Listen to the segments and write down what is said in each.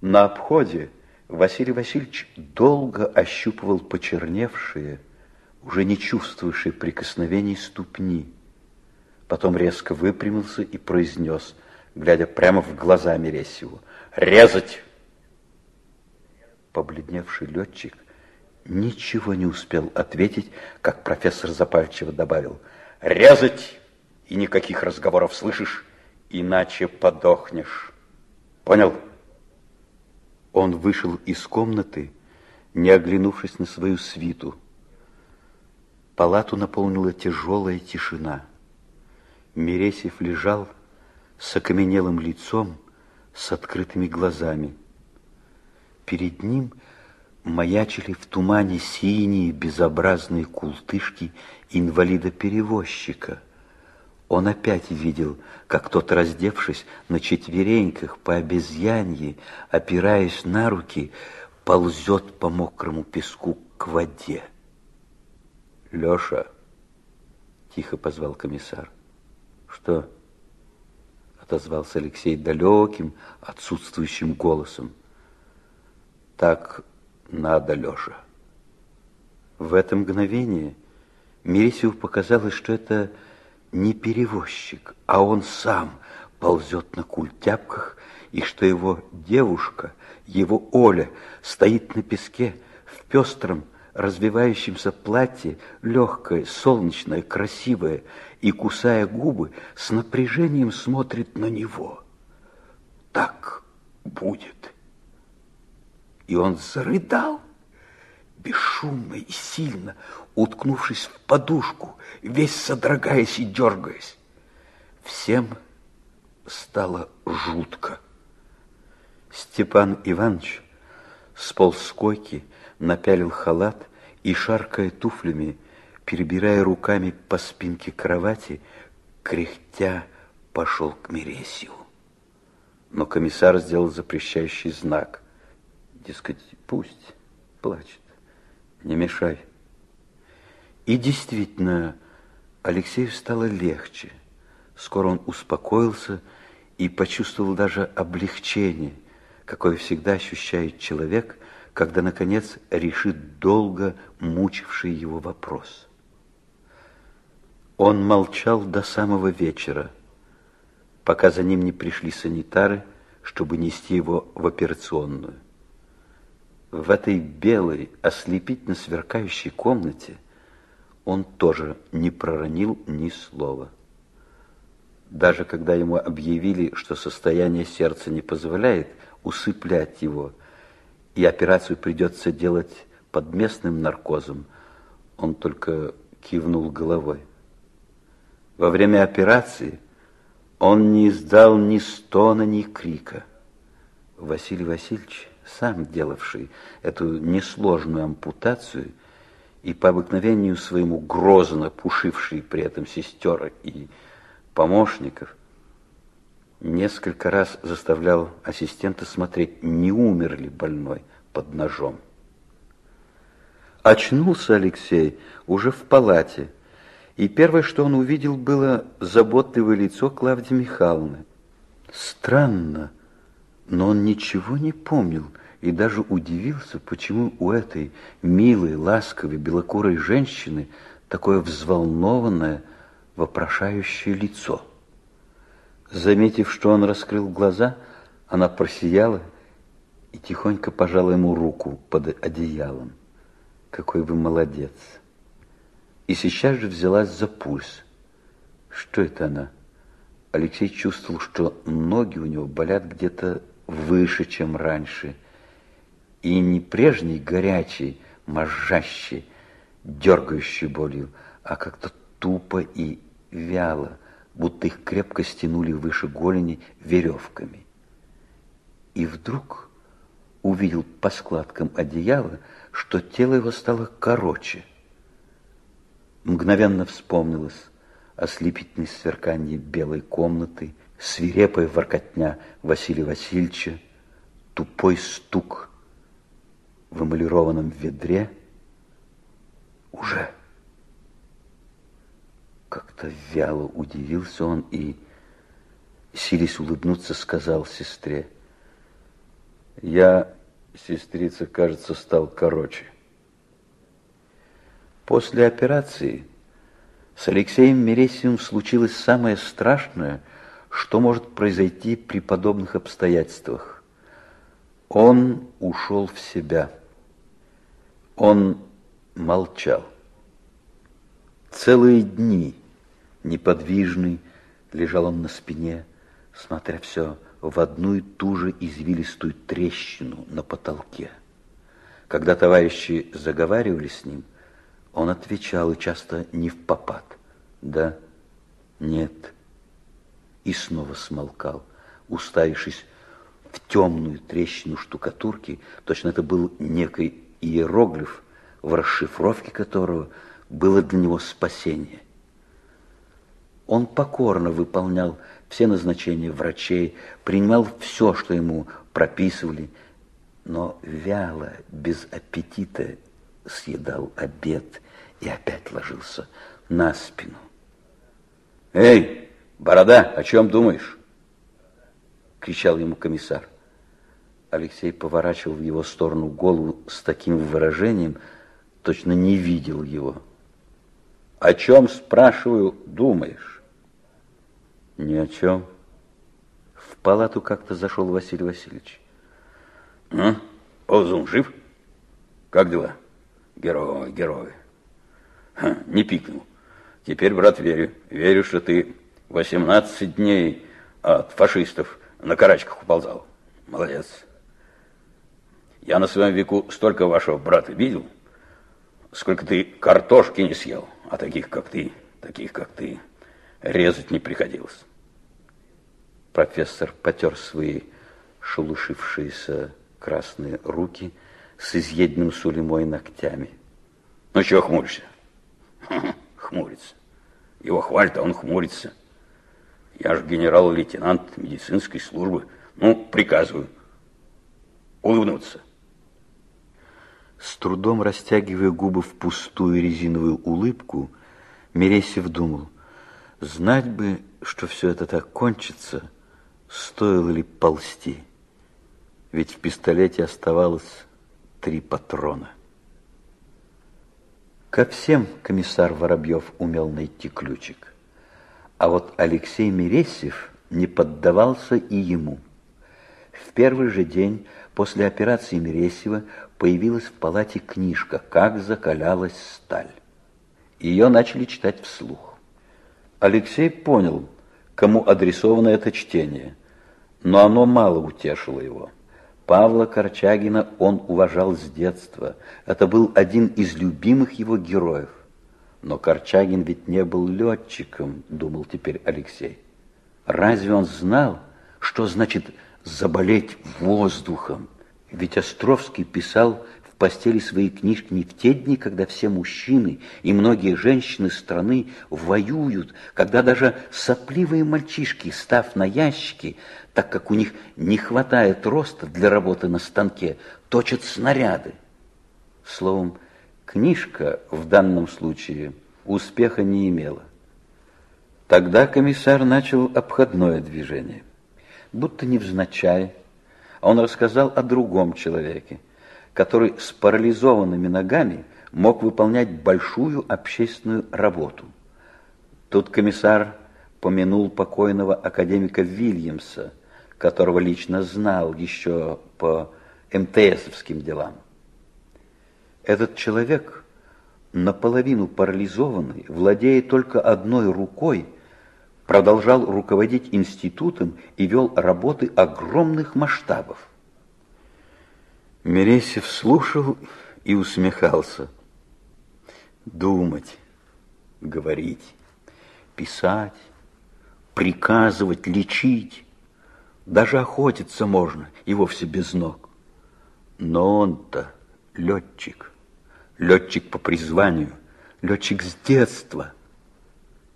На обходе Василий Васильевич долго ощупывал почерневшие, уже не чувствовавшие прикосновений ступни. Потом резко выпрямился и произнес, глядя прямо в глаза Мересьеву, «Резать!» Побледневший летчик ничего не успел ответить, как профессор запальчиво добавил, «Резать! И никаких разговоров, слышишь? Иначе подохнешь. Понял?» Он вышел из комнаты, не оглянувшись на свою свиту. Палату наполнила тяжелая тишина. Мересев лежал с окаменелым лицом, с открытыми глазами. Перед ним маячили в тумане синие безобразные култышки инвалида-перевозчика. Он опять видел, как тот, раздевшись на четвереньках по обезьянье, опираясь на руки, ползет по мокрому песку к воде. «Леша!» — тихо позвал комиссар. «Что?» — отозвался Алексей далеким, отсутствующим голосом. «Так надо, Леша». В это мгновение Мересеву показалось, что это не перевозчик, а он сам ползет на культяпках, и что его девушка, его Оля, стоит на песке в пестром, развивающемся платье, легкое, солнечное, красивое, и, кусая губы, с напряжением смотрит на него. Так будет. И он зарыдал, бесшумно и сильно, уткнувшись в подушку, весь содрогаясь и дергаясь. Всем стало жутко. Степан Иванович сполз с койки, напялил халат и, шаркая туфлями, перебирая руками по спинке кровати, кряхтя пошел к Мересию. Но комиссар сделал запрещающий знак. Дескать, пусть плачет, не мешай. И действительно, Алексею стало легче. Скоро он успокоился и почувствовал даже облегчение, какое всегда ощущает человек, когда, наконец, решит долго мучивший его вопрос. Он молчал до самого вечера, пока за ним не пришли санитары, чтобы нести его в операционную. В этой белой, ослепительно сверкающей комнате он тоже не проронил ни слова. Даже когда ему объявили, что состояние сердца не позволяет усыплять его, и операцию придется делать под местным наркозом, он только кивнул головой. Во время операции он не издал ни стона, ни крика. Василий Васильевич, сам делавший эту несложную ампутацию и по обыкновению своему грозно пушивший при этом сестер и помощников, несколько раз заставлял ассистента смотреть, не умер ли больной под ножом. Очнулся Алексей уже в палате, и первое, что он увидел, было заботливое лицо Клавдии Михайловны. Странно, но он ничего не помнил и даже удивился, почему у этой милой, ласковой, белокурой женщины такое взволнованное, вопрошающее лицо. Заметив, что он раскрыл глаза, она просияла и тихонько пожала ему руку под одеялом. «Какой вы молодец!» и сейчас же взялась за пульс. Что это она? Алексей чувствовал, что ноги у него болят где-то выше, чем раньше. И не прежний горячий, мозжащий, дергающий болью, а как-то тупо и вяло, будто их крепко стянули выше голени веревками. И вдруг увидел по складкам одеяла, что тело его стало короче – Мгновенно вспомнилось ослепительное сверканье белой комнаты, свирепая воркотня Василия Васильевича, тупой стук в эмалированном ведре. Уже как-то вяло удивился он и, силясь улыбнуться, сказал сестре, Я, сестрица, кажется, стал короче. После операции с Алексеем Мересиевым случилось самое страшное, что может произойти при подобных обстоятельствах. Он ушел в себя. Он молчал. Целые дни неподвижный лежал он на спине, смотря все в одну и ту же извилистую трещину на потолке. Когда товарищи заговаривали с ним, он отвечал и часто не в попад. Да, нет. И снова смолкал, уставившись в темную трещину штукатурки. Точно это был некий иероглиф, в расшифровке которого было для него спасение. Он покорно выполнял все назначения врачей, принимал все, что ему прописывали, но вяло, без аппетита съедал обед и опять ложился на спину. «Эй, борода, о чем думаешь?» — кричал ему комиссар. Алексей поворачивал в его сторону голову с таким выражением, точно не видел его. «О чем, спрашиваю, думаешь?» Ни о чем. В палату как-то зашел Василий Васильевич. Ну, Ползун жив? Как дела? Герой, герой. Ха, не пикнул. Теперь, брат, верю. Верю, что ты 18 дней от фашистов на карачках уползал. Молодец. Я на своем веку столько вашего брата видел, сколько ты картошки не съел, а таких, как ты, таких, как ты, резать не приходилось. Профессор потер свои шелушившиеся красные руки с изъеденным сулемой ногтями. Ну, чего хмуришься? Хмурится. Его хвалит, а он хмурится. Я же генерал-лейтенант медицинской службы. Ну, приказываю улыбнуться. С трудом растягивая губы в пустую резиновую улыбку, Мересев думал, знать бы, что все это так кончится, стоило ли ползти, ведь в пистолете оставалось три патрона. Ко всем комиссар Воробьев умел найти ключик, а вот Алексей Мересьев не поддавался и ему. В первый же день после операции Мересьева появилась в палате книжка «Как закалялась сталь». Ее начали читать вслух. Алексей понял, кому адресовано это чтение, но оно мало утешило его. Павла Корчагина он уважал с детства. Это был один из любимых его героев. Но Корчагин ведь не был летчиком, думал теперь Алексей. Разве он знал, что значит заболеть воздухом? Ведь Островский писал постели свои книжки не в те дни, когда все мужчины и многие женщины страны воюют, когда даже сопливые мальчишки, став на ящики, так как у них не хватает роста для работы на станке, точат снаряды. Словом, книжка в данном случае успеха не имела. Тогда комиссар начал обходное движение. Будто невзначай, он рассказал о другом человеке, который с парализованными ногами мог выполнять большую общественную работу. Тут комиссар помянул покойного академика Вильямса, которого лично знал еще по МТСовским делам. Этот человек, наполовину парализованный, владея только одной рукой, продолжал руководить институтом и вел работы огромных масштабов. Мересев слушал и усмехался. Думать, говорить, писать, приказывать, лечить, даже охотиться можно, и вовсе без ног. Но он-то летчик, летчик по призванию, летчик с детства.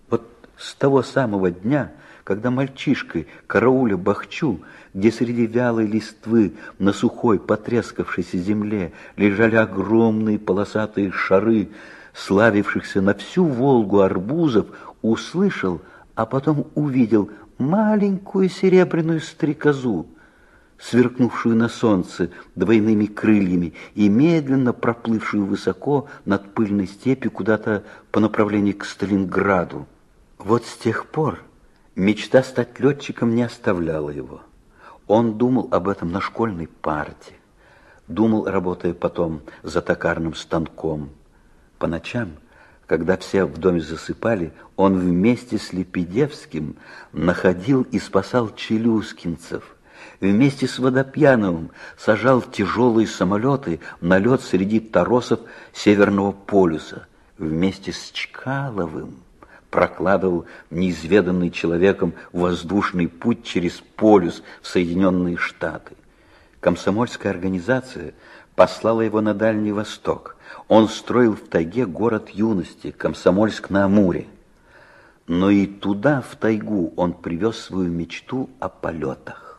Вот с того самого дня, когда мальчишкой карауля Бахчу, где среди вялой листвы на сухой потрескавшейся земле лежали огромные полосатые шары, славившихся на всю Волгу арбузов, услышал, а потом увидел маленькую серебряную стрекозу, сверкнувшую на солнце двойными крыльями и медленно проплывшую высоко над пыльной степью куда-то по направлению к Сталинграду. Вот с тех пор мечта стать летчиком не оставляла его. Он думал об этом на школьной парте, думал, работая потом за токарным станком. По ночам, когда все в доме засыпали, он вместе с Лепедевским находил и спасал челюскинцев – вместе с Водопьяновым сажал тяжелые самолеты на лед среди торосов Северного полюса. Вместе с Чкаловым прокладывал неизведанный человеком воздушный путь через полюс в Соединенные Штаты. Комсомольская организация послала его на Дальний Восток. Он строил в тайге город юности, Комсомольск на Амуре. Но и туда, в тайгу, он привез свою мечту о полетах.